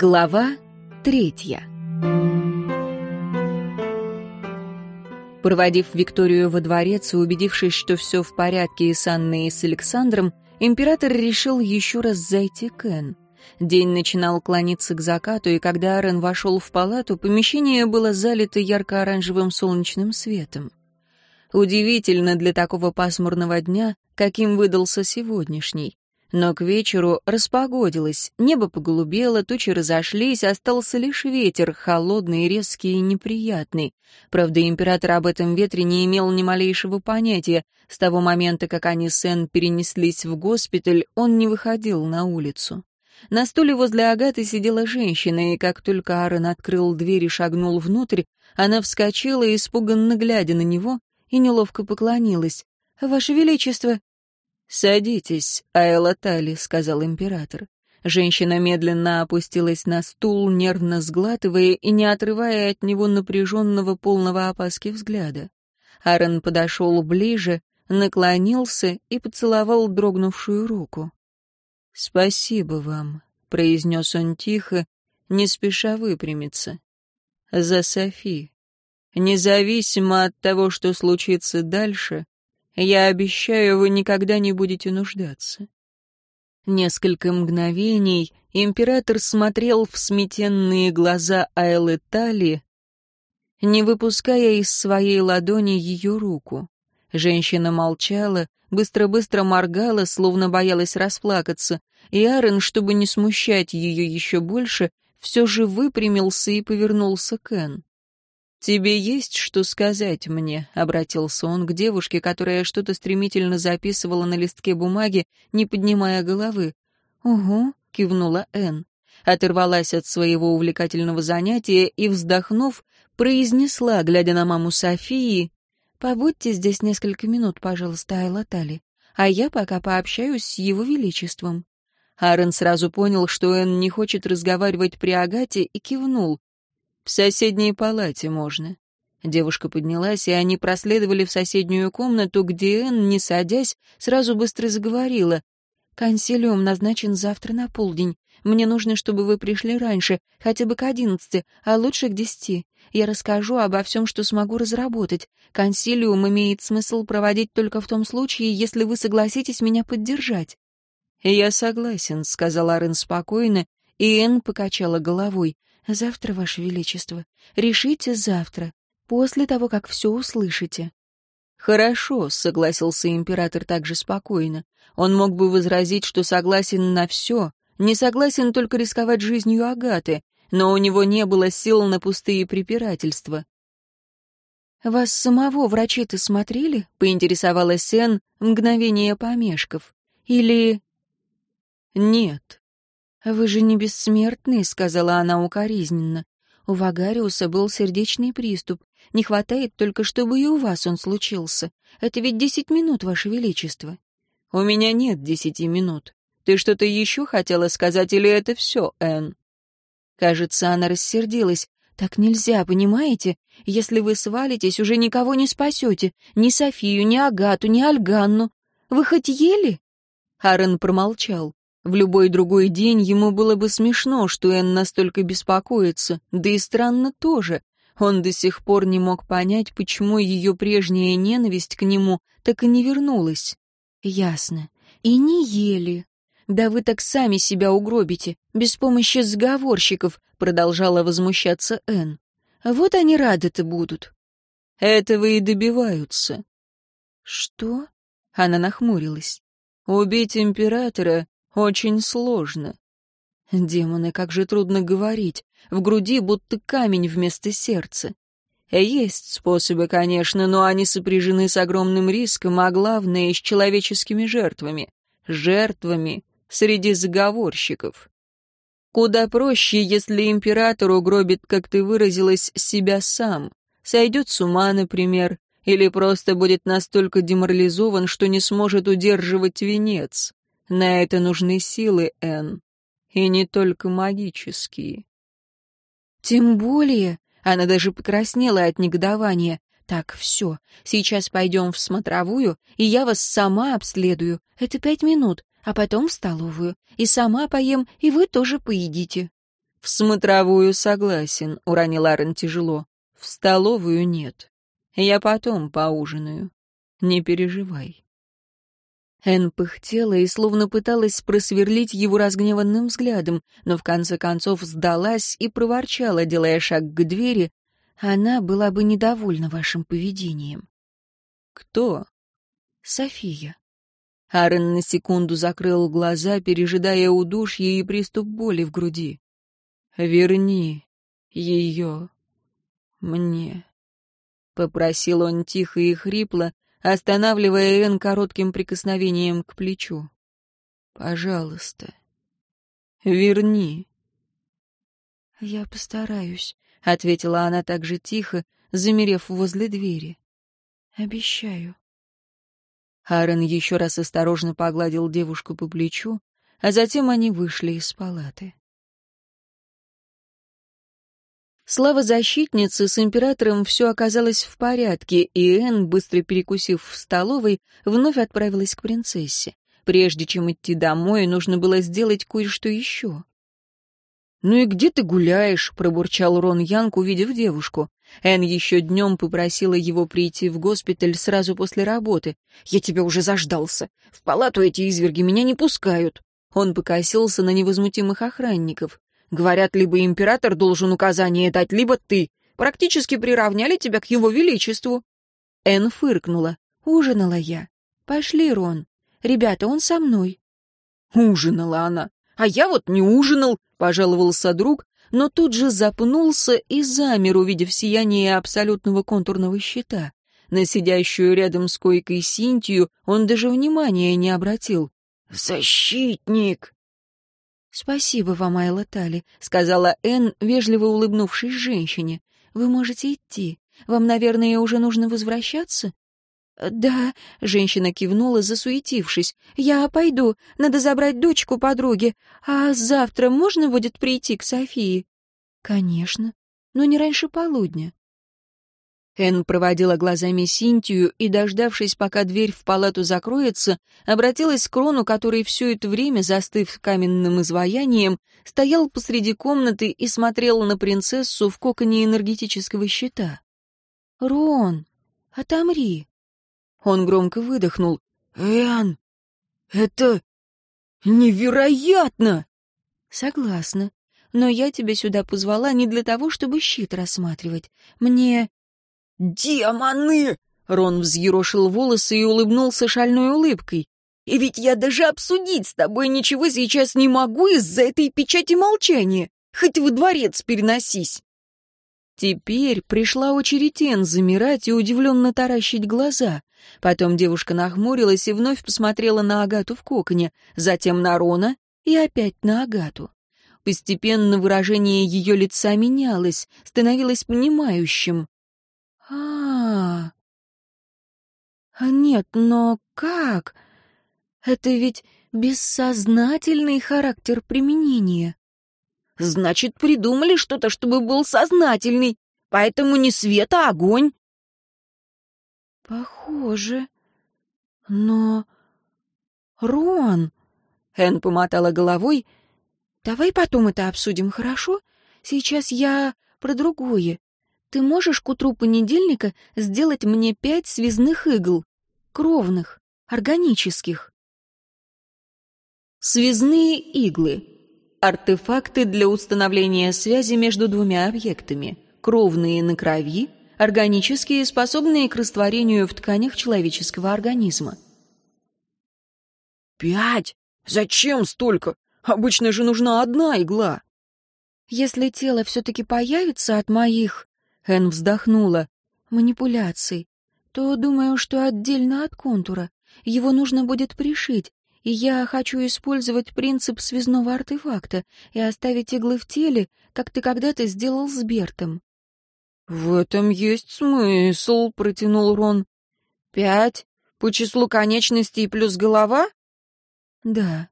Глава третья Проводив Викторию во дворец и убедившись, что все в порядке и с Анной, и с Александром, император решил еще раз зайти к Энн. День начинал клониться к закату, и когда Арен вошел в палату, помещение было залито ярко-оранжевым солнечным светом. Удивительно для такого пасмурного дня, каким выдался сегодняшний. Но к вечеру распогодилось, небо поголубело, тучи разошлись, остался лишь ветер, холодный, резкий и неприятный. Правда, император об этом ветре не имел ни малейшего понятия. С того момента, как они с Энн перенеслись в госпиталь, он не выходил на улицу. На стуле возле Агаты сидела женщина, и как только Аарон открыл дверь и шагнул внутрь, она вскочила, испуганно глядя на него, и неловко поклонилась. «Ваше Величество!» «Садитесь, Айла Тали», — сказал император. Женщина медленно опустилась на стул, нервно сглатывая и не отрывая от него напряженного, полного опаски взгляда. Аарон подошел ближе, наклонился и поцеловал дрогнувшую руку. «Спасибо вам», — произнес он тихо, не спеша выпрямиться. «За Софи. Независимо от того, что случится дальше, я обещаю, вы никогда не будете нуждаться». Несколько мгновений император смотрел в сметенные глаза Айлы Тали, не выпуская из своей ладони ее руку. Женщина молчала, быстро-быстро моргала, словно боялась расплакаться, и Аарон, чтобы не смущать ее еще больше, все же выпрямился и повернулся к Энн. «Тебе есть что сказать мне?» — обратился он к девушке, которая что-то стремительно записывала на листке бумаги, не поднимая головы. «Угу», — кивнула Энн. Оторвалась от своего увлекательного занятия и, вздохнув, произнесла, глядя на маму Софии, «Побудьте здесь несколько минут, пожалуйста, Айла Тали, а я пока пообщаюсь с его величеством». Аарон сразу понял, что Энн не хочет разговаривать при Агате, и кивнул. В соседней палате можно». Девушка поднялась, и они проследовали в соседнюю комнату, где Энн, не садясь, сразу быстро заговорила. «Консилиум назначен завтра на полдень. Мне нужно, чтобы вы пришли раньше, хотя бы к одиннадцати, а лучше к десяти. Я расскажу обо всем, что смогу разработать. Консилиум имеет смысл проводить только в том случае, если вы согласитесь меня поддержать». «Я согласен», — сказал Арен спокойно, и Энн покачала головой. «Завтра, Ваше Величество. Решите завтра, после того, как все услышите». «Хорошо», — согласился император также спокойно. Он мог бы возразить, что согласен на все, не согласен только рисковать жизнью Агаты, но у него не было сил на пустые препирательства. «Вас самого врачи-то смотрели?» — поинтересовалась Сен, мгновение помешков. «Или...» «Нет», «Вы же не бессмертный», — сказала она укоризненно. «У Вагариуса был сердечный приступ. Не хватает только, чтобы и у вас он случился. Это ведь десять минут, Ваше Величество». «У меня нет десяти минут. Ты что-то еще хотела сказать или это все, Энн?» Кажется, она рассердилась. «Так нельзя, понимаете? Если вы свалитесь, уже никого не спасете. Ни Софию, ни Агату, ни Альганну. Вы хоть ели?» Аарон промолчал. В любой другой день ему было бы смешно, что Энн настолько беспокоится, да и странно тоже. Он до сих пор не мог понять, почему ее прежняя ненависть к нему так и не вернулась. «Ясно. И не ели. Да вы так сами себя угробите, без помощи сговорщиков», продолжала возмущаться Энн. «Вот они рады-то будут». «Этого и добиваются». «Что?» Она нахмурилась. «Убить императора очень сложно. Демоны, как же трудно говорить. В груди будто камень вместо сердца. Есть способы, конечно, но они сопряжены с огромным риском, а главное — с человеческими жертвами. Жертвами среди заговорщиков. Куда проще, если император угробит, как ты выразилась, себя сам. Сойдет с ума, например, или просто будет настолько деморализован, что не сможет удерживать венец. На это нужны силы, Энн. И не только магические. Тем более, она даже покраснела от негодования. Так, все, сейчас пойдем в смотровую, и я вас сама обследую. Это пять минут, а потом в столовую. И сама поем, и вы тоже поедите. «В смотровую согласен», — уронил Аарон тяжело. «В столовую нет. Я потом поужинаю. Не переживай». Эн пыхтела и словно пыталась просверлить его разгневанным взглядом, но в конце концов сдалась и проворчала, делая шаг к двери. «Она была бы недовольна вашим поведением». «Кто?» «София». Аарон на секунду закрыл глаза, пережидая удушье и приступ боли в груди. «Верни ее мне», — попросил он тихо и хрипло, останавливая Эн коротким прикосновением к плечу. «Пожалуйста, верни». «Я постараюсь», — ответила она так же тихо, замерев возле двери. «Обещаю». Аарон еще раз осторожно погладил девушку по плечу, а затем они вышли из палаты. Слава защитницы, с императором все оказалось в порядке, и Энн, быстро перекусив в столовой, вновь отправилась к принцессе. Прежде чем идти домой, нужно было сделать кое-что еще. «Ну и где ты гуляешь?» — пробурчал Рон Янг, увидев девушку. Энн еще днем попросила его прийти в госпиталь сразу после работы. «Я тебя уже заждался. В палату эти изверги меня не пускают». Он покосился на невозмутимых охранников. Говорят, либо император должен указание дать, либо ты. Практически приравняли тебя к его величеству». Энн фыркнула. «Ужинала я. Пошли, Рон. Ребята, он со мной». Ужинала она. «А я вот не ужинал», — пожаловался друг, но тут же запнулся и замер, увидев сияние абсолютного контурного щита. На сидящую рядом с койкой Синтию он даже внимания не обратил. «Защитник!» «Спасибо вам, Айла Тали», — сказала Энн, вежливо улыбнувшись женщине. «Вы можете идти. Вам, наверное, уже нужно возвращаться?» «Да», — женщина кивнула, засуетившись. «Я пойду. Надо забрать дочку подруги. А завтра можно будет прийти к Софии?» «Конечно. Но не раньше полудня. Эн проводила глазами Синтию и, дождавшись, пока дверь в палату закроется, обратилась к Рону, который все это время, застыв каменным изваянием, стоял посреди комнаты и смотрел на принцессу в коконе энергетического щита. «Рон, отомри!» Он громко выдохнул. «Эн, это невероятно!» «Согласна. Но я тебя сюда позвала не для того, чтобы щит рассматривать. Мне «Демоны!» — Рон взъерошил волосы и улыбнулся шальной улыбкой. «И ведь я даже обсудить с тобой ничего сейчас не могу из-за этой печати молчания. Хоть во дворец переносись!» Теперь пришла очередь Эн замирать и удивленно таращить глаза. Потом девушка нахмурилась и вновь посмотрела на Агату в коконе, затем на Рона и опять на Агату. Постепенно выражение ее лица менялось, становилось понимающим. А, а нет, но как? Это ведь бессознательный характер применения. Значит, придумали что-то, чтобы был сознательный, поэтому не свет, а огонь. Похоже. Но... Рон... Эн помотала головой. «Давай потом это обсудим, хорошо? Сейчас я про другое. Ты можешь к утру понедельника сделать мне пять связных игл? Кровных, органических. Связные иглы. Артефакты для установления связи между двумя объектами. Кровные на крови, органические, способные к растворению в тканях человеческого организма. «Пять? Зачем столько? Обычно же нужна одна игла». «Если тело все-таки появится от моих Эн вздохнула. «Манипуляций. То думаю, что отдельно от контура. Его нужно будет пришить, и я хочу использовать принцип связного артефакта и оставить иглы в теле, как ты когда-то сделал с Бертом». «В этом есть смысл», — протянул Рон. «Пять? По числу конечностей плюс голова?» «Да».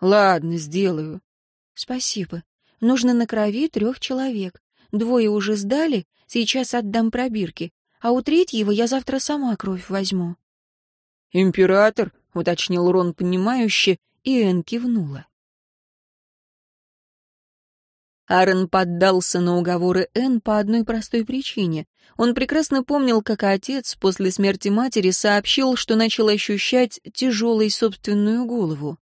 «Ладно, сделаю». «Спасибо. Нужно на крови трех человек. Двое уже сдали, сейчас отдам пробирки, а у третьего я завтра сама кровь возьму». «Император», — уточнил Рон понимающе, и Энн кивнула. Аарон поддался на уговоры Энн по одной простой причине. Он прекрасно помнил, как отец после смерти матери сообщил, что начал ощущать тяжелой собственную голову.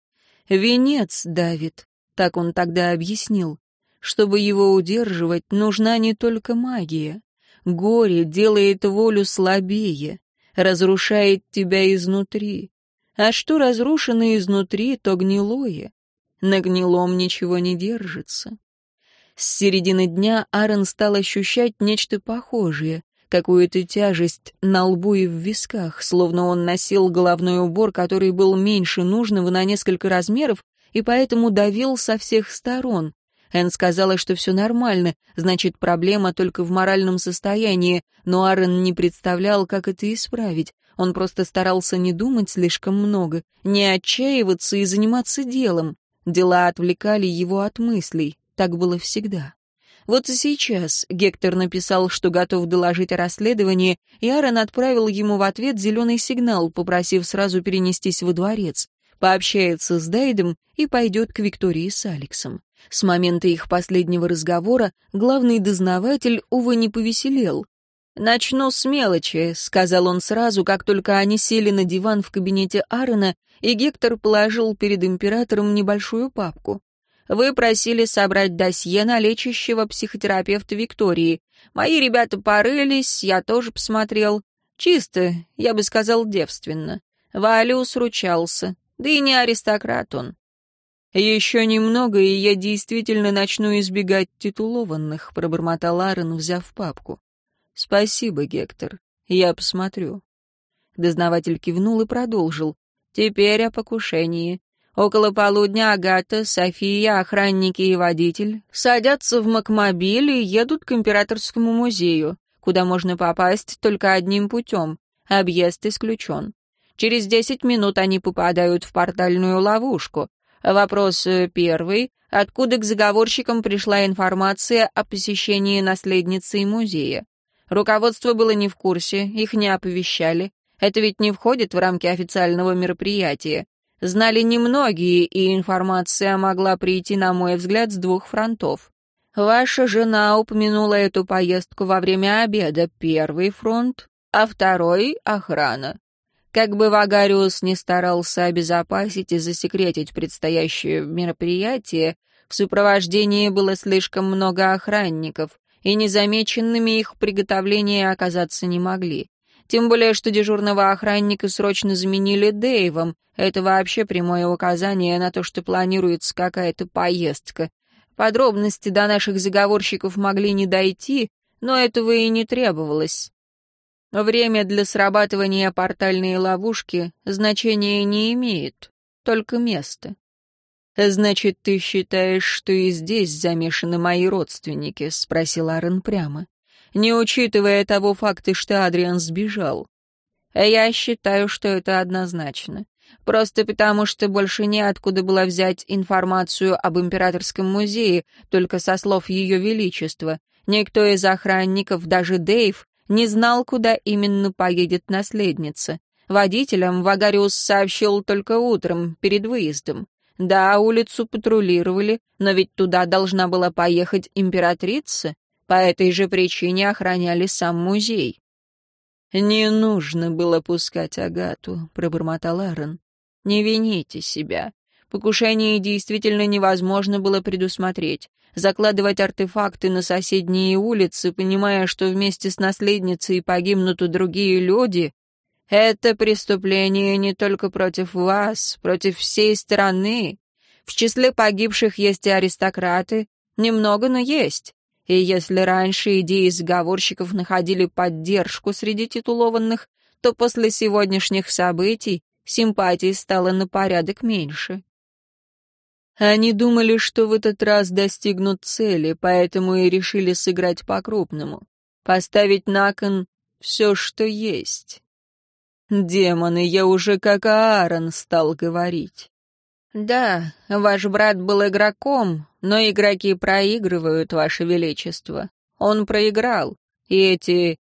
«Венец давит», — так он тогда объяснил. «Чтобы его удерживать, нужна не только магия. Горе делает волю слабее, разрушает тебя изнутри. А что разрушено изнутри, то гнилое. На гнилом ничего не держится. С середины дня Аарон стал ощущать нечто похожее, какую-то тяжесть на лбу и в висках, словно он носил головной убор, который был меньше нужного на несколько размеров и поэтому давил со всех сторон. Энн сказала, что все нормально, значит, проблема только в моральном состоянии, но Аарон не представлял, как это исправить. Он просто старался не думать слишком много, не отчаиваться и заниматься делом. Дела отвлекали его от мыслей. Так было всегда. Вот и сейчас Гектор написал, что готов доложить о расследовании, и Аарон отправил ему в ответ зеленый сигнал, попросив сразу перенестись во дворец. Пообщается с Дайдом и пойдет к Виктории с Алексом. С момента их последнего разговора главный дознаватель, увы, не повеселел. «Начну с мелочи», — сказал он сразу, как только они сели на диван в кабинете Аарона, и Гектор положил перед императором небольшую папку. Вы просили собрать досье на лечащего психотерапевта Виктории. Мои ребята порылись, я тоже посмотрел. Чисто, я бы сказал, девственно. Валиус ручался. Да и не аристократ он. «Еще немного, и я действительно начну избегать титулованных», — пробормотал Аарон, взяв папку. «Спасибо, Гектор. Я посмотрю». Дознаватель кивнул и продолжил. «Теперь о покушении. Около полудня Агата, София, охранники и водитель садятся в Макмобиль и едут к Императорскому музею, куда можно попасть только одним путем. Объезд исключен. Через десять минут они попадают в портальную ловушку. Вопрос э, первый. Откуда к заговорщикам пришла информация о посещении наследницы музея? Руководство было не в курсе, их не оповещали. Это ведь не входит в рамки официального мероприятия знали немногие, и информация могла прийти, на мой взгляд, с двух фронтов. Ваша жена упомянула эту поездку во время обеда, первый фронт, а второй — охрана. Как бы Вагариус не старался обезопасить и засекретить предстоящее мероприятие, в сопровождении было слишком много охранников, и незамеченными их приготовления оказаться не могли. Тем более, что дежурного охранника срочно заменили Дэйвом. Это вообще прямое указание на то, что планируется какая-то поездка. Подробности до наших заговорщиков могли не дойти, но этого и не требовалось. Время для срабатывания портальной ловушки значения не имеет, только место. «Значит, ты считаешь, что и здесь замешаны мои родственники?» — спросил Аарон прямо не учитывая того факта, что Адриан сбежал. Я считаю, что это однозначно. Просто потому, что больше неоткуда было взять информацию об императорском музее, только со слов Ее Величества. Никто из охранников, даже Дейв, не знал, куда именно поедет наследница. Водителям Вагариус сообщил только утром, перед выездом. Да, улицу патрулировали, но ведь туда должна была поехать императрица. По этой же причине охраняли сам музей. «Не нужно было пускать Агату», — пробормотал Аарон. «Не вините себя. Покушение действительно невозможно было предусмотреть. Закладывать артефакты на соседние улицы, понимая, что вместе с наследницей погибнут и другие люди, это преступление не только против вас, против всей страны. В числе погибших есть и аристократы. Немного, но есть. И если раньше идеи заговорщиков находили поддержку среди титулованных, то после сегодняшних событий симпатий стало на порядок меньше. Они думали, что в этот раз достигнут цели, поэтому и решили сыграть по-крупному. Поставить на кон все, что есть. Демоны, я уже как Аарон стал говорить. «Да, ваш брат был игроком, но игроки проигрывают, ваше величество. Он проиграл, и эти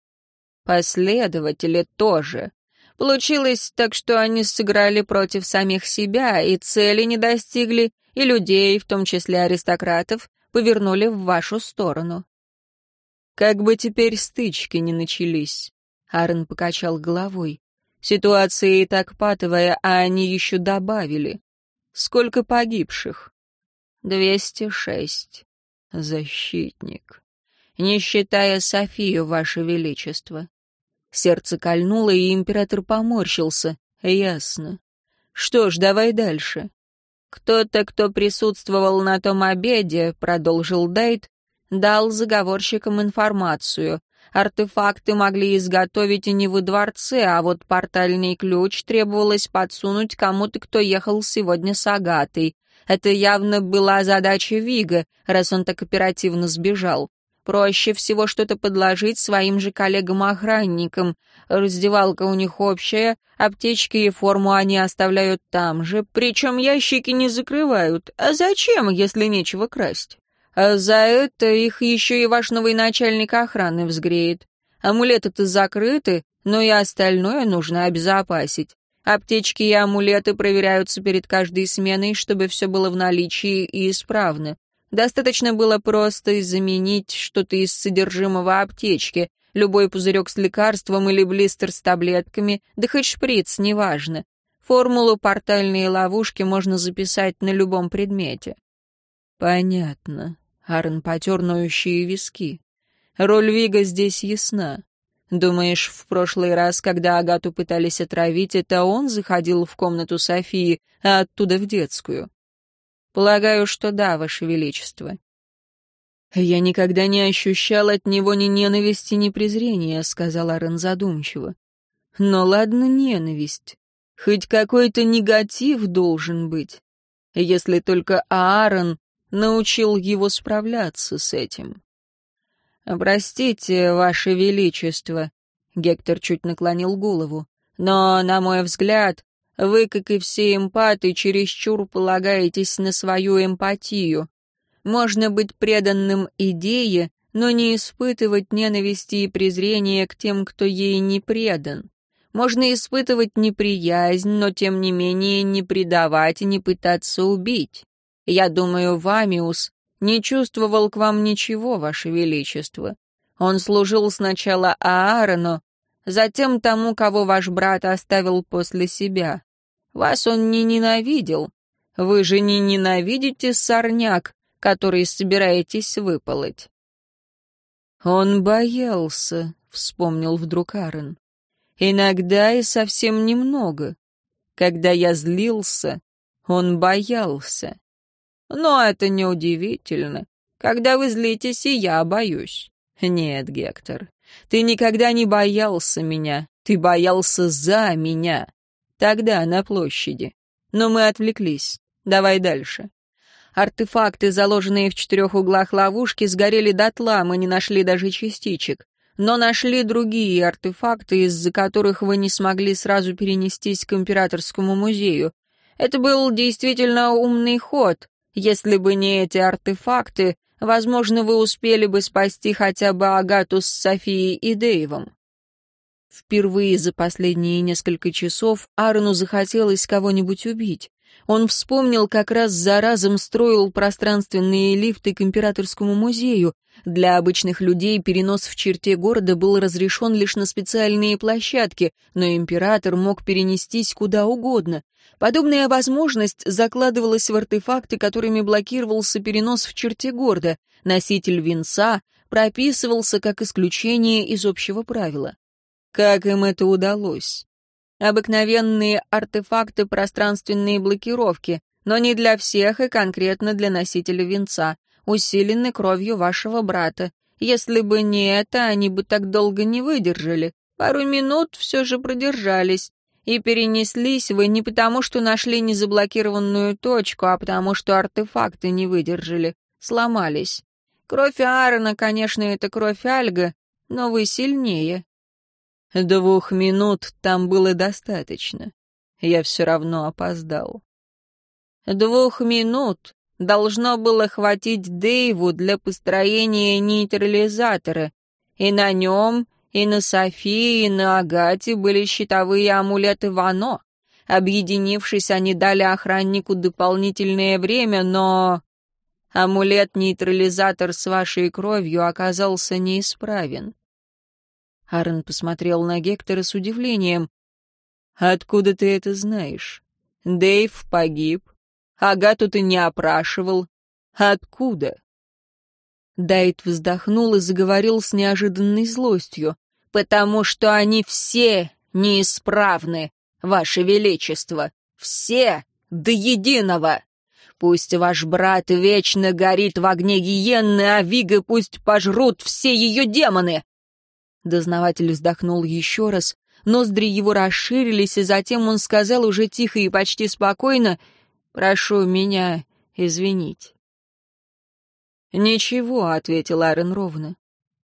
последователи тоже. Получилось так, что они сыграли против самих себя, и цели не достигли, и людей, в том числе аристократов, повернули в вашу сторону. Как бы теперь стычки не начались. Аарон покачал головой. Ситуация и так патовая, а они еще добавили. Сколько погибших? Двести шесть. Защитник. Не считая Софию, Ваше Величество. Сердце кольнуло, и император поморщился. Ясно. Что ж, давай дальше. Кто-то, кто присутствовал на том обеде, продолжил Дайт, дал заговорщикам информацию. Артефакты могли изготовить и не во дворце, а вот портальный ключ требовалось подсунуть кому-то, кто ехал сегодня с Агатой. Это явно была задача Вига, раз он так оперативно сбежал. Проще всего что-то подложить своим же коллегам-охранникам. Раздевалка у них общая, аптечки и форму они оставляют там же, причем ящики не закрывают. А зачем, если нечего красть? А за это их еще и ваш новый начальник охраны взгреет. Амулеты-то закрыты, но и остальное нужно обезопасить. Аптечки и амулеты проверяются перед каждой сменой, чтобы все было в наличии и исправно. Достаточно было просто заменить что-то из содержимого аптечки, любой пузырек с лекарством или блистер с таблетками, да хоть шприц, неважно. Формулу портальные ловушки можно записать на любом предмете. Понятно. Аарон потер ноющие виски. Роль Вига здесь ясна. Думаешь, в прошлый раз, когда Агату пытались отравить, это он заходил в комнату Софии, а оттуда в детскую? Полагаю, что да, Ваше Величество. Я никогда не ощущал от него ни ненависти, ни презрения, сказал Арен задумчиво. Но ладно, ненависть. Хоть какой-то негатив должен быть. Если только Аарон научил его справляться с этим. «Простите, Ваше Величество», — Гектор чуть наклонил голову, «но, на мой взгляд, вы, как и все эмпаты, чересчур полагаетесь на свою эмпатию. Можно быть преданным идее, но не испытывать ненависти и презрения к тем, кто ей не предан. Можно испытывать неприязнь, но тем не менее не предавать и не пытаться убить. Я думаю, Вамиус не чувствовал к вам ничего, Ваше Величество. Он служил сначала Аарону, затем тому, кого ваш брат оставил после себя. Вас он не ненавидел. Вы же не ненавидите сорняк, который собираетесь выполоть. Он боялся, вспомнил вдруг Аарон. Иногда и совсем немного. Когда я злился, он боялся. Но это неудивительно. Когда вы злитесь, и я боюсь. Нет, Гектор, ты никогда не боялся меня. Ты боялся за меня. Тогда, на площади. Но мы отвлеклись. Давай дальше. Артефакты, заложенные в четырех углах ловушки, сгорели дотла, мы не нашли даже частичек. Но нашли другие артефакты, из-за которых вы не смогли сразу перенестись к Императорскому музею. Это был действительно умный ход. Если бы не эти артефакты, возможно, вы успели бы спасти хотя бы Агату с Софией и Дэйвом. Впервые за последние несколько часов Арну захотелось кого-нибудь убить. Он вспомнил, как раз за разом строил пространственные лифты к императорскому музею. Для обычных людей перенос в черте города был разрешен лишь на специальные площадки, но император мог перенестись куда угодно. Подобная возможность закладывалась в артефакты, которыми блокировался перенос в черте города. Носитель венца прописывался как исключение из общего правила. Как им это удалось? Обыкновенные артефакты пространственные блокировки, но не для всех и конкретно для носителя венца, усилены кровью вашего брата. Если бы не это, они бы так долго не выдержали. Пару минут все же продержались. И перенеслись вы не потому, что нашли незаблокированную точку, а потому, что артефакты не выдержали, сломались. Кровь Аарона, конечно, это кровь Альга, но вы сильнее. Двух минут там было достаточно. Я все равно опоздал. Двух минут должно было хватить Дэйву для построения нейтрализатора, и на нем, и на Софии, и на Агате были щитовые амулеты Вано. Объединившись, они дали охраннику дополнительное время, но... Амулет-нейтрализатор с вашей кровью оказался неисправен. Аарон посмотрел на Гектора с удивлением. «Откуда ты это знаешь? Дэйв погиб. Агату ты не опрашивал. Откуда?» Дайт вздохнул и заговорил с неожиданной злостью. «Потому что они все неисправны, Ваше Величество. Все до единого. Пусть ваш брат вечно горит в огне гиенны, а Вига пусть пожрут все ее демоны. Дознаватель вздохнул еще раз, ноздри его расширились, и затем он сказал уже тихо и почти спокойно, «Прошу меня извинить». «Ничего», — ответил Аарон ровно.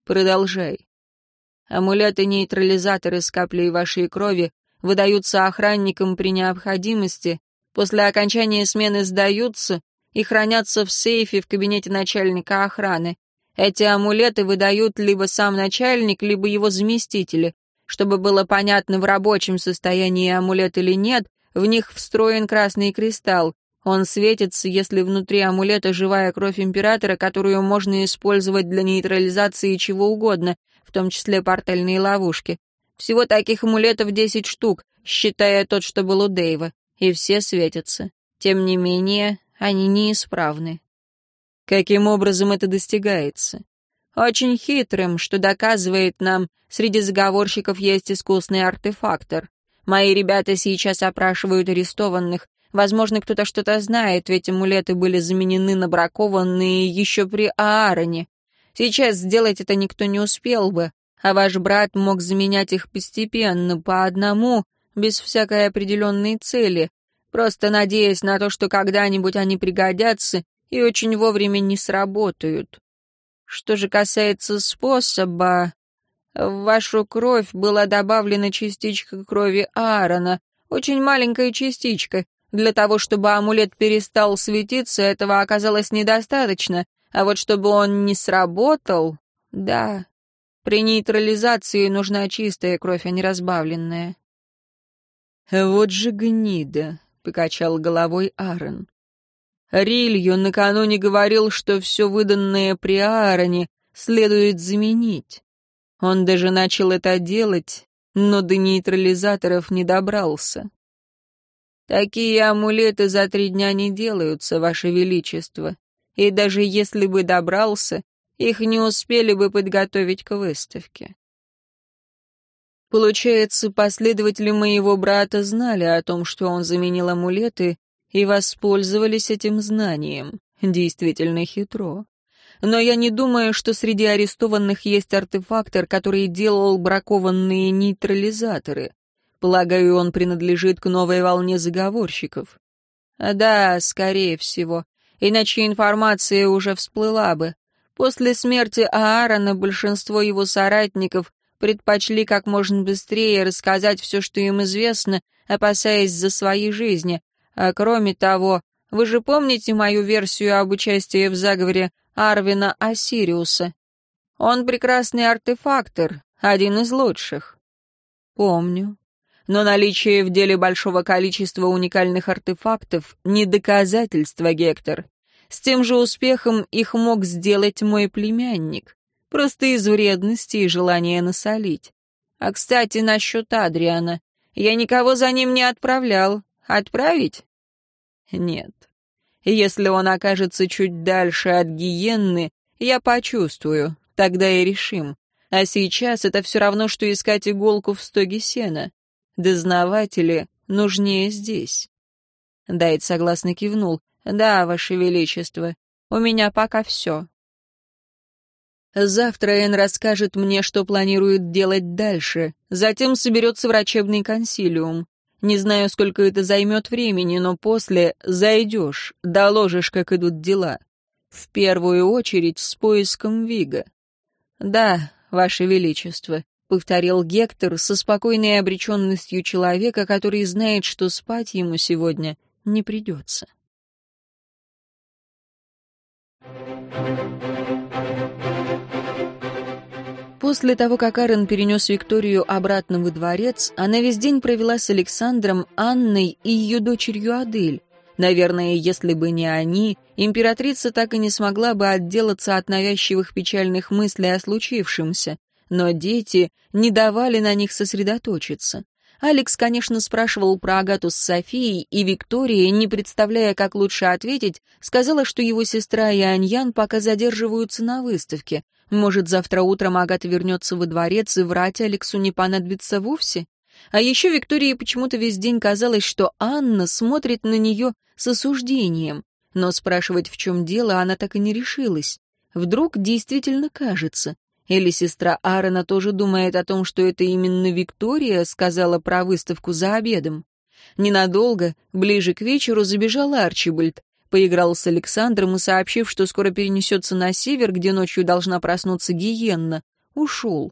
«Продолжай. Амулеты-нейтрализаторы с каплей вашей крови выдаются охранникам при необходимости, После окончания смены сдаются и хранятся в сейфе в кабинете начальника охраны. Эти амулеты выдают либо сам начальник, либо его заместители. Чтобы было понятно, в рабочем состоянии амулет или нет, в них встроен красный кристалл. Он светится, если внутри амулета живая кровь императора, которую можно использовать для нейтрализации чего угодно, в том числе портальные ловушки. Всего таких амулетов 10 штук, считая тот, что был у Дэйва и все светятся. Тем не менее, они неисправны. Каким образом это достигается? Очень хитрым, что доказывает нам, среди заговорщиков есть искусный артефактор. Мои ребята сейчас опрашивают арестованных. Возможно, кто-то что-то знает, ведь амулеты были заменены на бракованные еще при Аароне. Сейчас сделать это никто не успел бы, а ваш брат мог заменять их постепенно, по одному, без всякой определенной цели, просто надеясь на то, что когда-нибудь они пригодятся и очень вовремя не сработают. Что же касается способа, в вашу кровь была добавлена частичка крови Аарона, очень маленькая частичка. Для того, чтобы амулет перестал светиться, этого оказалось недостаточно, а вот чтобы он не сработал, да. При нейтрализации нужна чистая кровь, а не разбавленная. «Вот же гнида», — покачал головой Аарон. Рилью накануне говорил, что все выданное при Аароне следует заменить. Он даже начал это делать, но до нейтрализаторов не добрался. Такие амулеты за три дня не делаются, Ваше Величество, и даже если бы добрался, их не успели бы подготовить к выставке. Получается, последователи моего брата знали о том, что он заменил амулеты, и воспользовались этим знанием. Действительно хитро. Но я не думаю, что среди арестованных есть артефактор, который делал бракованные нейтрализаторы. Полагаю, он принадлежит к новой волне заговорщиков. Да, скорее всего. Иначе информация уже всплыла бы. После смерти Аарона большинство его соратников предпочли как можно быстрее рассказать все, что им известно, опасаясь за свои жизни. А кроме того, вы же помните мою версию об участии в заговоре Арвина Осириуса? Он прекрасный артефактор, один из лучших. Помню. Но наличие в деле большого количества уникальных артефактов — не доказательство, Гектор. С тем же успехом их мог сделать мой племянник. Просто из вредности и желания насолить. А, кстати, насчет Адриана. Я никого за ним не отправлял. Отправить? Нет. Если он окажется чуть дальше от гиенны, я почувствую, тогда и решим. А сейчас это все равно, что искать иголку в стоге сена. Дознаватели нужнее здесь. Дайт согласно кивнул. «Да, Ваше Величество, у меня пока все». Завтра Эн расскажет мне, что планирует делать дальше. Затем соберется врачебный консилиум. Не знаю, сколько это займет времени, но после зайдешь, доложишь, как идут дела. В первую очередь с поиском Вига. Да, Ваше Величество, — повторил Гектор со спокойной обреченностью человека, который знает, что спать ему сегодня не придется. После того, как Арен перенес Викторию обратно во дворец, она весь день провела с Александром, Анной и ее дочерью Адель. Наверное, если бы не они, императрица так и не смогла бы отделаться от навязчивых печальных мыслей о случившемся. Но дети не давали на них сосредоточиться. Алекс, конечно, спрашивал про Агату с Софией, и Виктория, не представляя, как лучше ответить, сказала, что его сестра и Аньян пока задерживаются на выставке. Может, завтра утром Агата вернется во дворец, и врать Алексу не понадобится вовсе? А еще Виктории почему-то весь день казалось, что Анна смотрит на нее с осуждением, но спрашивать, в чем дело, она так и не решилась. Вдруг действительно кажется. Или сестра Аарона тоже думает о том, что это именно Виктория сказала про выставку за обедом. Ненадолго, ближе к вечеру, забежал Арчибальд, поиграл с Александром и, сообщив, что скоро перенесется на север, где ночью должна проснуться Гиенна, ушел.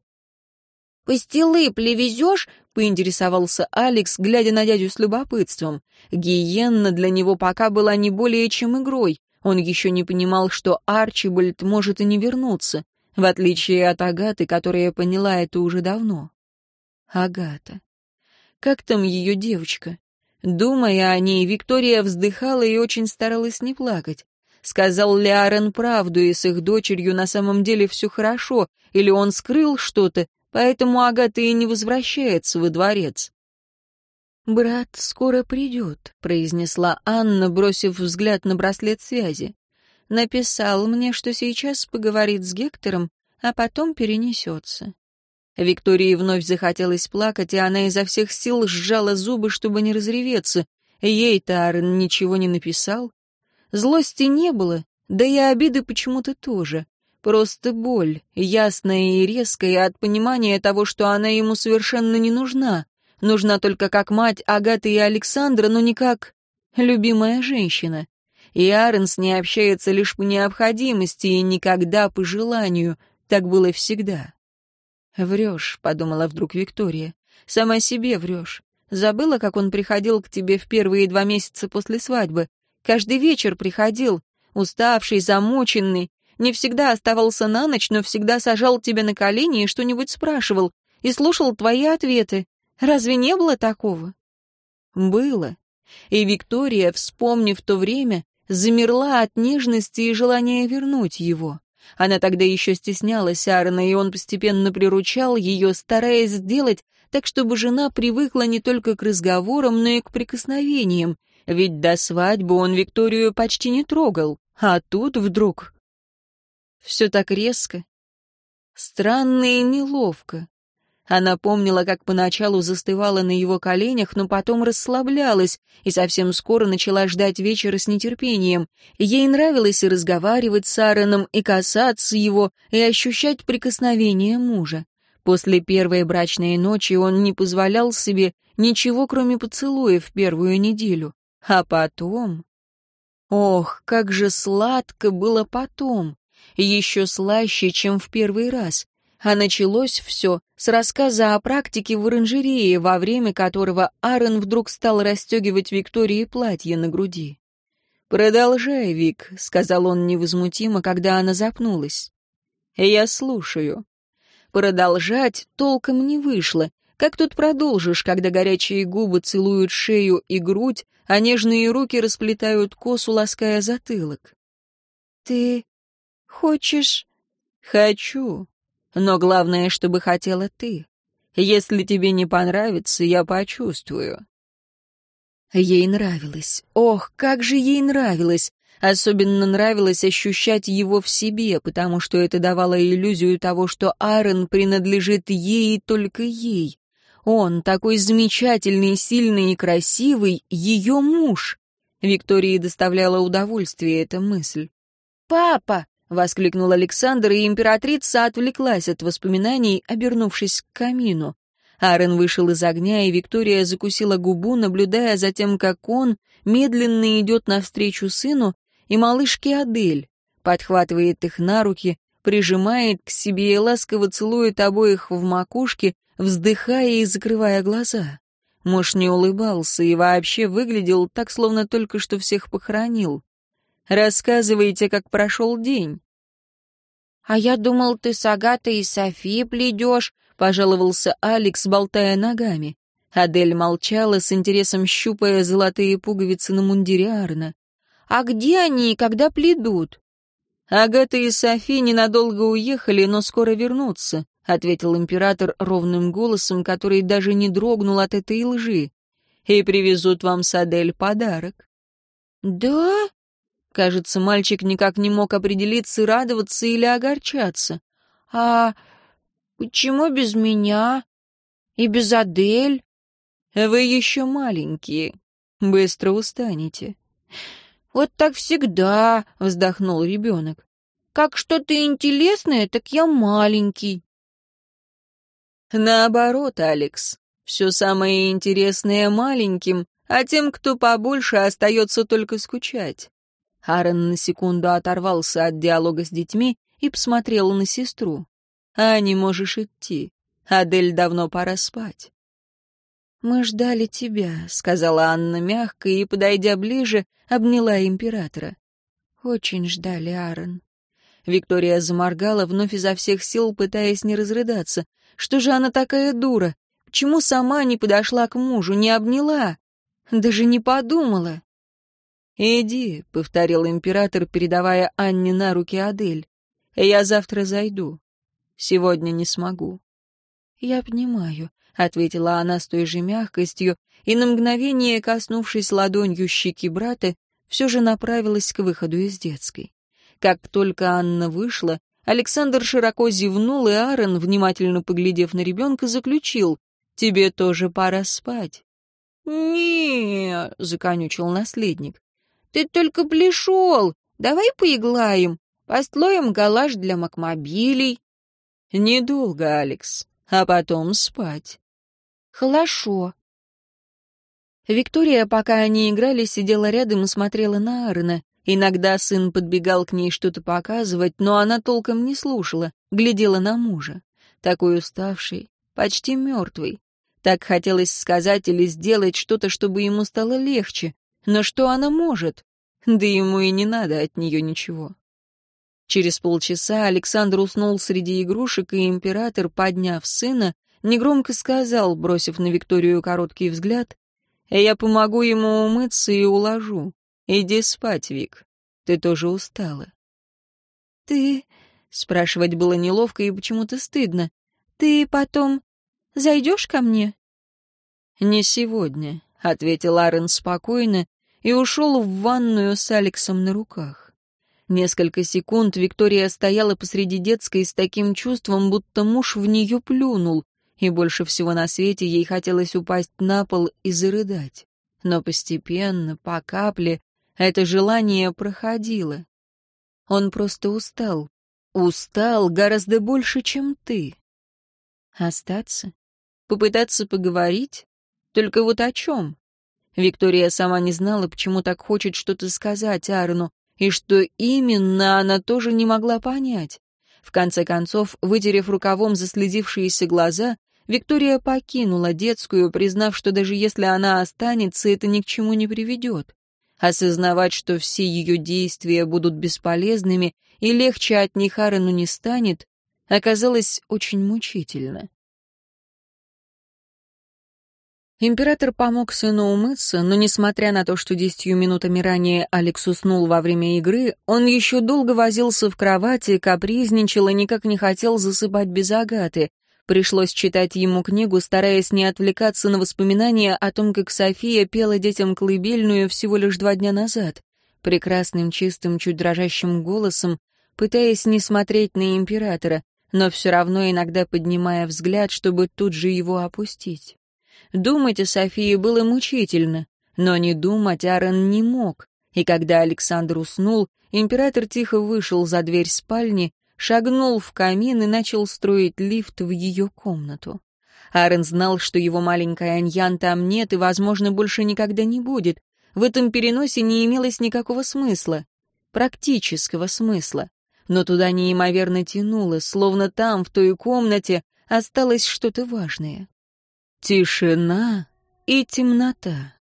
«Пастилы привезешь?» — поинтересовался Алекс, глядя на дядю с любопытством. Гиенна для него пока была не более чем игрой. Он еще не понимал, что Арчибальд может и не вернуться, в отличие от Агаты, которая поняла это уже давно. Агата. Как там ее девочка? Думая о ней, Виктория вздыхала и очень старалась не плакать. Сказал ли Аарон правду, и с их дочерью на самом деле все хорошо, или он скрыл что-то, поэтому Агата и не возвращается во дворец. «Брат скоро придет», — произнесла Анна, бросив взгляд на браслет связи. «Написал мне, что сейчас поговорит с Гектором, а потом перенесется». Виктории вновь захотелось плакать, и она изо всех сил сжала зубы, чтобы не разреветься. Ей-то Аарон ничего не написал. Злости не было, да и обиды почему-то тоже. Просто боль, ясная и резкая от понимания того, что она ему совершенно не нужна. Нужна только как мать Агаты и Александра, но не как любимая женщина. И Аарон с ней общается лишь по необходимости и никогда по желанию. Так было всегда. «Врешь», — подумала вдруг Виктория. «Сама себе врешь. Забыла, как он приходил к тебе в первые два месяца после свадьбы? Каждый вечер приходил, уставший, замученный, не всегда оставался на ночь, но всегда сажал тебя на колени и что-нибудь спрашивал, и слушал твои ответы. Разве не было такого? Было. И Виктория, вспомнив то время, замерла от нежности и желания вернуть его. Она тогда еще стеснялась Аарона, и он постепенно приручал ее, стараясь сделать так, чтобы жена привыкла не только к разговорам, но и к прикосновениям, ведь до свадьбы он Викторию почти не трогал, а тут вдруг все так резко. Странно и неловко. Она помнила, как поначалу застывала на его коленях, но потом расслаблялась и совсем скоро начала ждать вечера с нетерпением. Ей нравилось и разговаривать с Аароном, и касаться его, и ощущать прикосновение мужа. После первой брачной ночи он не позволял себе ничего, кроме поцелуев первую неделю. А потом... Ох, как же сладко было потом! еще слаще, чем в первый раз. А началось все с рассказа о практике в оранжерее, во время которого Аарон вдруг стал расстегивать Виктории платье на груди. «Продолжай, Вик», — сказал он невозмутимо, когда она запнулась. «Я слушаю». Продолжать толком не вышло. Как тут продолжишь, когда горячие губы целуют шею и грудь, а нежные руки расплетают косу, лаская затылок? «Ты Хочешь? Хочу. Но главное, чтобы хотела ты. Если тебе не понравится, я почувствую. Ей нравилось. Ох, как же ей нравилось. Особенно нравилось ощущать его в себе, потому что это давало иллюзию того, что Аарон принадлежит ей и только ей. Он, такой замечательный, сильный и красивый, ее муж. Виктории доставляла удовольствие эта мысль. «Папа!» — воскликнул Александр, и императрица отвлеклась от воспоминаний, обернувшись к камину. Аарон вышел из огня, и Виктория закусила губу, наблюдая за тем, как он медленно идет навстречу сыну и малышке Адель, подхватывает их на руки, прижимает к себе и ласково целует обоих в макушке, вздыхая и закрывая глаза. Муж не улыбался и вообще выглядел так, словно только что всех похоронил. Рассказывайте, как прошел день». «А я думал, ты с Агатой и Софи пледешь», — пожаловался Алекс, болтая ногами. Адель молчала, с интересом щупая золотые пуговицы на мундире Арна. «А где они и когда пледут?» «Агата и Софи ненадолго уехали, но скоро вернутся», — ответил император ровным голосом, который даже не дрогнул от этой лжи. «И привезут вам с Адель подарок». «Да?» Кажется, мальчик никак не мог определиться, радоваться или огорчаться. «А почему без меня? И без Адель?» «Вы еще маленькие. Быстро устанете». «Вот так всегда», — вздохнул ребенок. «Как что-то интересное, так я маленький». «Наоборот, Алекс. Все самое интересное маленьким, а тем, кто побольше, остается только скучать. Аарон на секунду оторвался от диалога с детьми и посмотрел на сестру. «А не можешь идти. Адель давно пора спать». «Мы ждали тебя», — сказала Анна мягко и, подойдя ближе, обняла императора. «Очень ждали, Аарон». Виктория заморгала, вновь изо всех сил пытаясь не разрыдаться. «Что же она такая дура? Почему сама не подошла к мужу, не обняла? Даже не подумала?» «Иди», — повторил император, передавая Анне на руки Адель. «Я завтра зайду. Сегодня не смогу». «Я понимаю», — ответила она с той же мягкостью, и на мгновение, коснувшись ладонью щеки брата, все же направилась к выходу из детской. Как только Анна вышла, Александр широко зевнул, и Аарон, внимательно поглядев на ребенка, заключил, «Тебе тоже пора спать». «Не», — законючил наследник, ты только пришел. Давай поиглаем. Постлоим галаш для макмобилей. Недолго, Алекс. А потом спать. Хорошо. Виктория, пока они играли, сидела рядом и смотрела на Аарона. Иногда сын подбегал к ней что-то показывать, но она толком не слушала, глядела на мужа. Такой уставший, почти мертвый. Так хотелось сказать или сделать что-то, чтобы ему стало легче, но что она может? Да ему и не надо от нее ничего. Через полчаса Александр уснул среди игрушек, и император, подняв сына, негромко сказал, бросив на Викторию короткий взгляд, «Я помогу ему умыться и уложу. Иди спать, Вик. Ты тоже устала». «Ты...» — спрашивать было неловко и почему-то стыдно. «Ты потом зайдешь ко мне?» «Не сегодня», — ответил Арен спокойно и ушел в ванную с Алексом на руках. Несколько секунд Виктория стояла посреди детской с таким чувством, будто муж в нее плюнул, и больше всего на свете ей хотелось упасть на пол и зарыдать. Но постепенно, по капле, это желание проходило. Он просто устал. Устал гораздо больше, чем ты. Остаться? Попытаться поговорить? Только вот о чем? Виктория сама не знала, почему так хочет что-то сказать Арну, и что именно она тоже не могла понять. В конце концов, вытерев рукавом заслезившиеся глаза, Виктория покинула детскую, признав, что даже если она останется, это ни к чему не приведет. Осознавать, что все ее действия будут бесполезными и легче от них Арену не станет, оказалось очень мучительно. Император помог сыну умыться, но, несмотря на то, что десятью минутами ранее Алекс уснул во время игры, он еще долго возился в кровати, капризничал и никак не хотел засыпать без Агаты. Пришлось читать ему книгу, стараясь не отвлекаться на воспоминания о том, как София пела детям колыбельную всего лишь два дня назад. Прекрасным, чистым, чуть дрожащим голосом, пытаясь не смотреть на императора, но все равно иногда поднимая взгляд, чтобы тут же его опустить. Думать о Софии было мучительно, но не думать Аарон не мог, и когда Александр уснул, император тихо вышел за дверь спальни, шагнул в камин и начал строить лифт в ее комнату. Аарон знал, что его маленькая Аньян там нет и, возможно, больше никогда не будет. В этом переносе не имелось никакого смысла, практического смысла. Но туда неимоверно тянуло, словно там, в той комнате, осталось что-то важное. Тишина и темнота.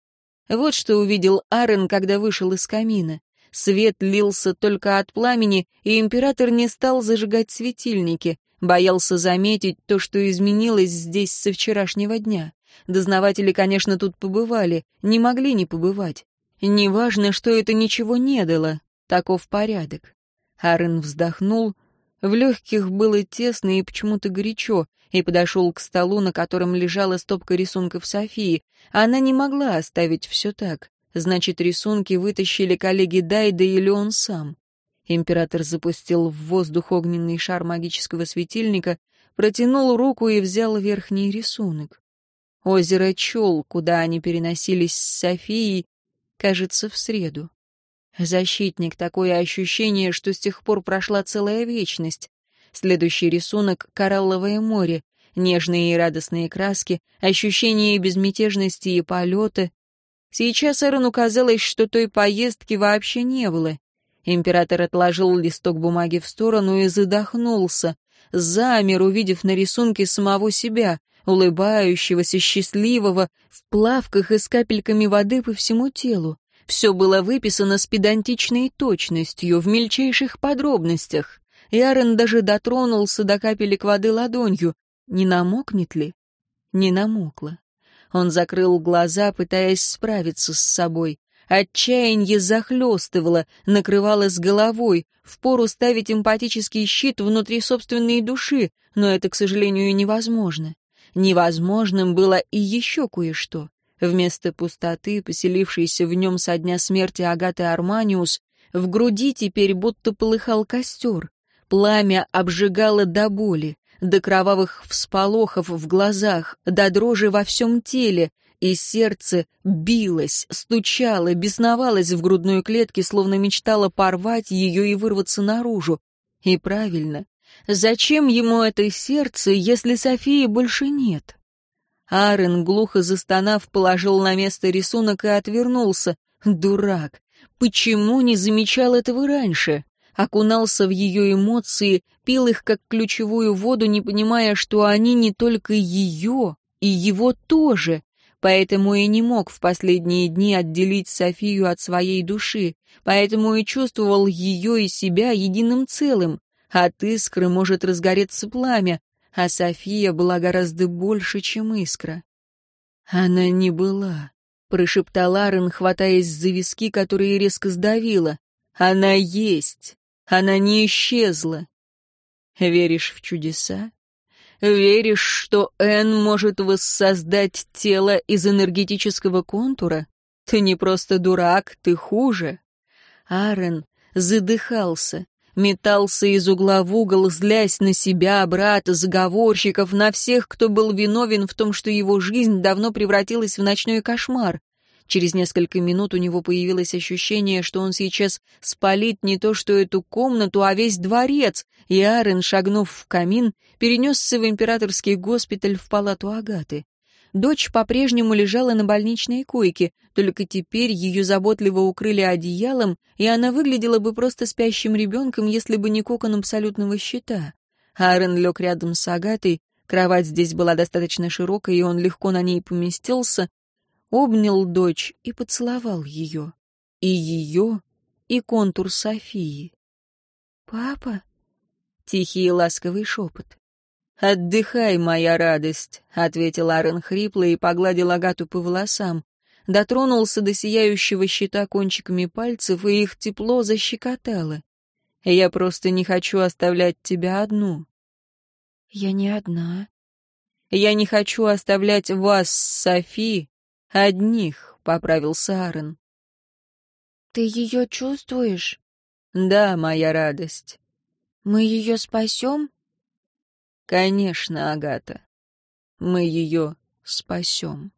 Вот что увидел Арен, когда вышел из камина. Свет лился только от пламени, и император не стал зажигать светильники, боялся заметить то, что изменилось здесь со вчерашнего дня. Дознаватели, конечно, тут побывали, не могли не побывать. Неважно, что это ничего не дало. Таков порядок. Арен вздохнул. В легких было тесно и почему-то горячо, и подошел к столу, на котором лежала стопка рисунков Софии. Она не могла оставить все так. Значит, рисунки вытащили коллеги Дайда или он сам. Император запустил в воздух огненный шар магического светильника, протянул руку и взял верхний рисунок. Озеро Чел, куда они переносились с Софией, кажется, в среду. Защитник, такое ощущение, что с тех пор прошла целая вечность. Следующий рисунок — коралловое море, нежные и радостные краски, ощущение безмятежности и полета. Сейчас Эрону казалось, что той поездки вообще не было. Император отложил листок бумаги в сторону и задохнулся, замер, увидев на рисунке самого себя, улыбающегося, счастливого, в плавках и с капельками воды по всему телу. Все было выписано с педантичной точностью, в мельчайших подробностях. Аарон даже дотронулся до капелек воды ладонью. Не намокнет ли? Не намокло. Он закрыл глаза, пытаясь справиться с собой. Отчаяние захлестывало, накрывало с головой, впору ставить эмпатический щит внутри собственной души, но это, к сожалению, невозможно. Невозможным было и еще кое-что. Вместо пустоты, поселившейся в нем со дня смерти Агаты Арманиус, в груди теперь будто полыхал костер. Пламя обжигало до боли, до кровавых всполохов в глазах, до дрожи во всем теле, и сердце билось, стучало, бесновалось в грудной клетке, словно мечтало порвать ее и вырваться наружу. И правильно. Зачем ему это сердце, если Софии больше нет? Арен, глухо застонав, положил на место рисунок и отвернулся. Дурак! Почему не замечал этого раньше? Окунался в ее эмоции, пил их как ключевую воду, не понимая, что они не только ее, и его тоже. Поэтому и не мог в последние дни отделить Софию от своей души, поэтому и чувствовал ее и себя единым целым. От искры может разгореться пламя, а София была гораздо больше, чем искра. Она не была, прошептал Арен, хватаясь за виски, которые резко сдавила. Она есть. Она не исчезла. Веришь в чудеса? Веришь, что Эн может воссоздать тело из энергетического контура? Ты не просто дурак, ты хуже. Арен задыхался метался из угла в угол, злясь на себя, брата, заговорщиков, на всех, кто был виновен в том, что его жизнь давно превратилась в ночной кошмар. Через несколько минут у него появилось ощущение, что он сейчас спалит не то что эту комнату, а весь дворец, и Арен, шагнув в камин, перенесся в императорский госпиталь в палату Агаты. Дочь по-прежнему лежала на больничной койке, только теперь ее заботливо укрыли одеялом, и она выглядела бы просто спящим ребенком, если бы не кокон абсолютного щита. Аарон лег рядом с Агатой, кровать здесь была достаточно широкой, и он легко на ней поместился, обнял дочь и поцеловал ее. И ее, и контур Софии. «Папа?» — тихий и ласковый шепот. «Отдыхай, моя радость», — ответил Аарон хрипло и погладил Агату по волосам. Дотронулся до сияющего щита кончиками пальцев, и их тепло защекотало. «Я просто не хочу оставлять тебя одну». «Я не одна». «Я не хочу оставлять вас, Софи, одних», — поправился Аарон. «Ты ее чувствуешь?» «Да, моя радость». «Мы ее спасем?» Конечно, Агата. Мы ее спасем.